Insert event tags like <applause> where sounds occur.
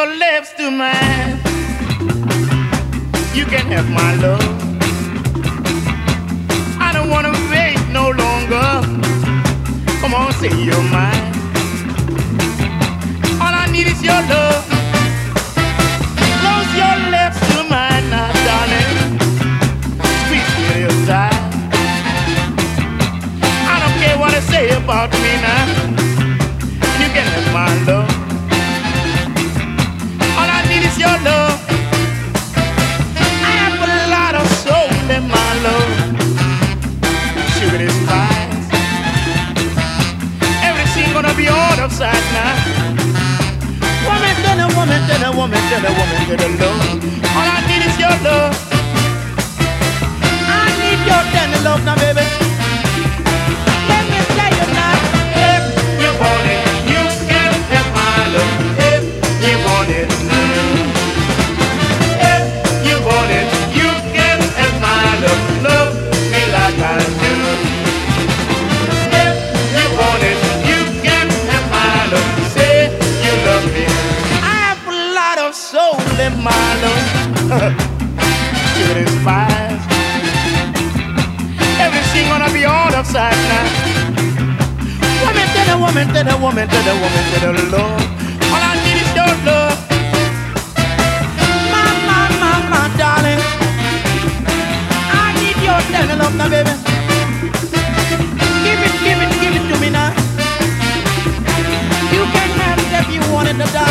your lips to mine. You can have my love. I don't wanna wait no longer. Come on, say you're mine. All I need is your love. Close your lips to mine now, darling. Sweet little side. I don't care what they say about me now. Sugar is spice. Everything gonna be all upside now. Woman, to the woman, to the woman, to the woman, to the love. my Marlow. <laughs> it inspires. Everything gonna be all upside now. Woman to the woman to the woman to the woman to the love. All I need is your love. My, my, my, my darling. I need your tender love now, baby. Give it, give it, give it to me now. You can have it if you want it, die.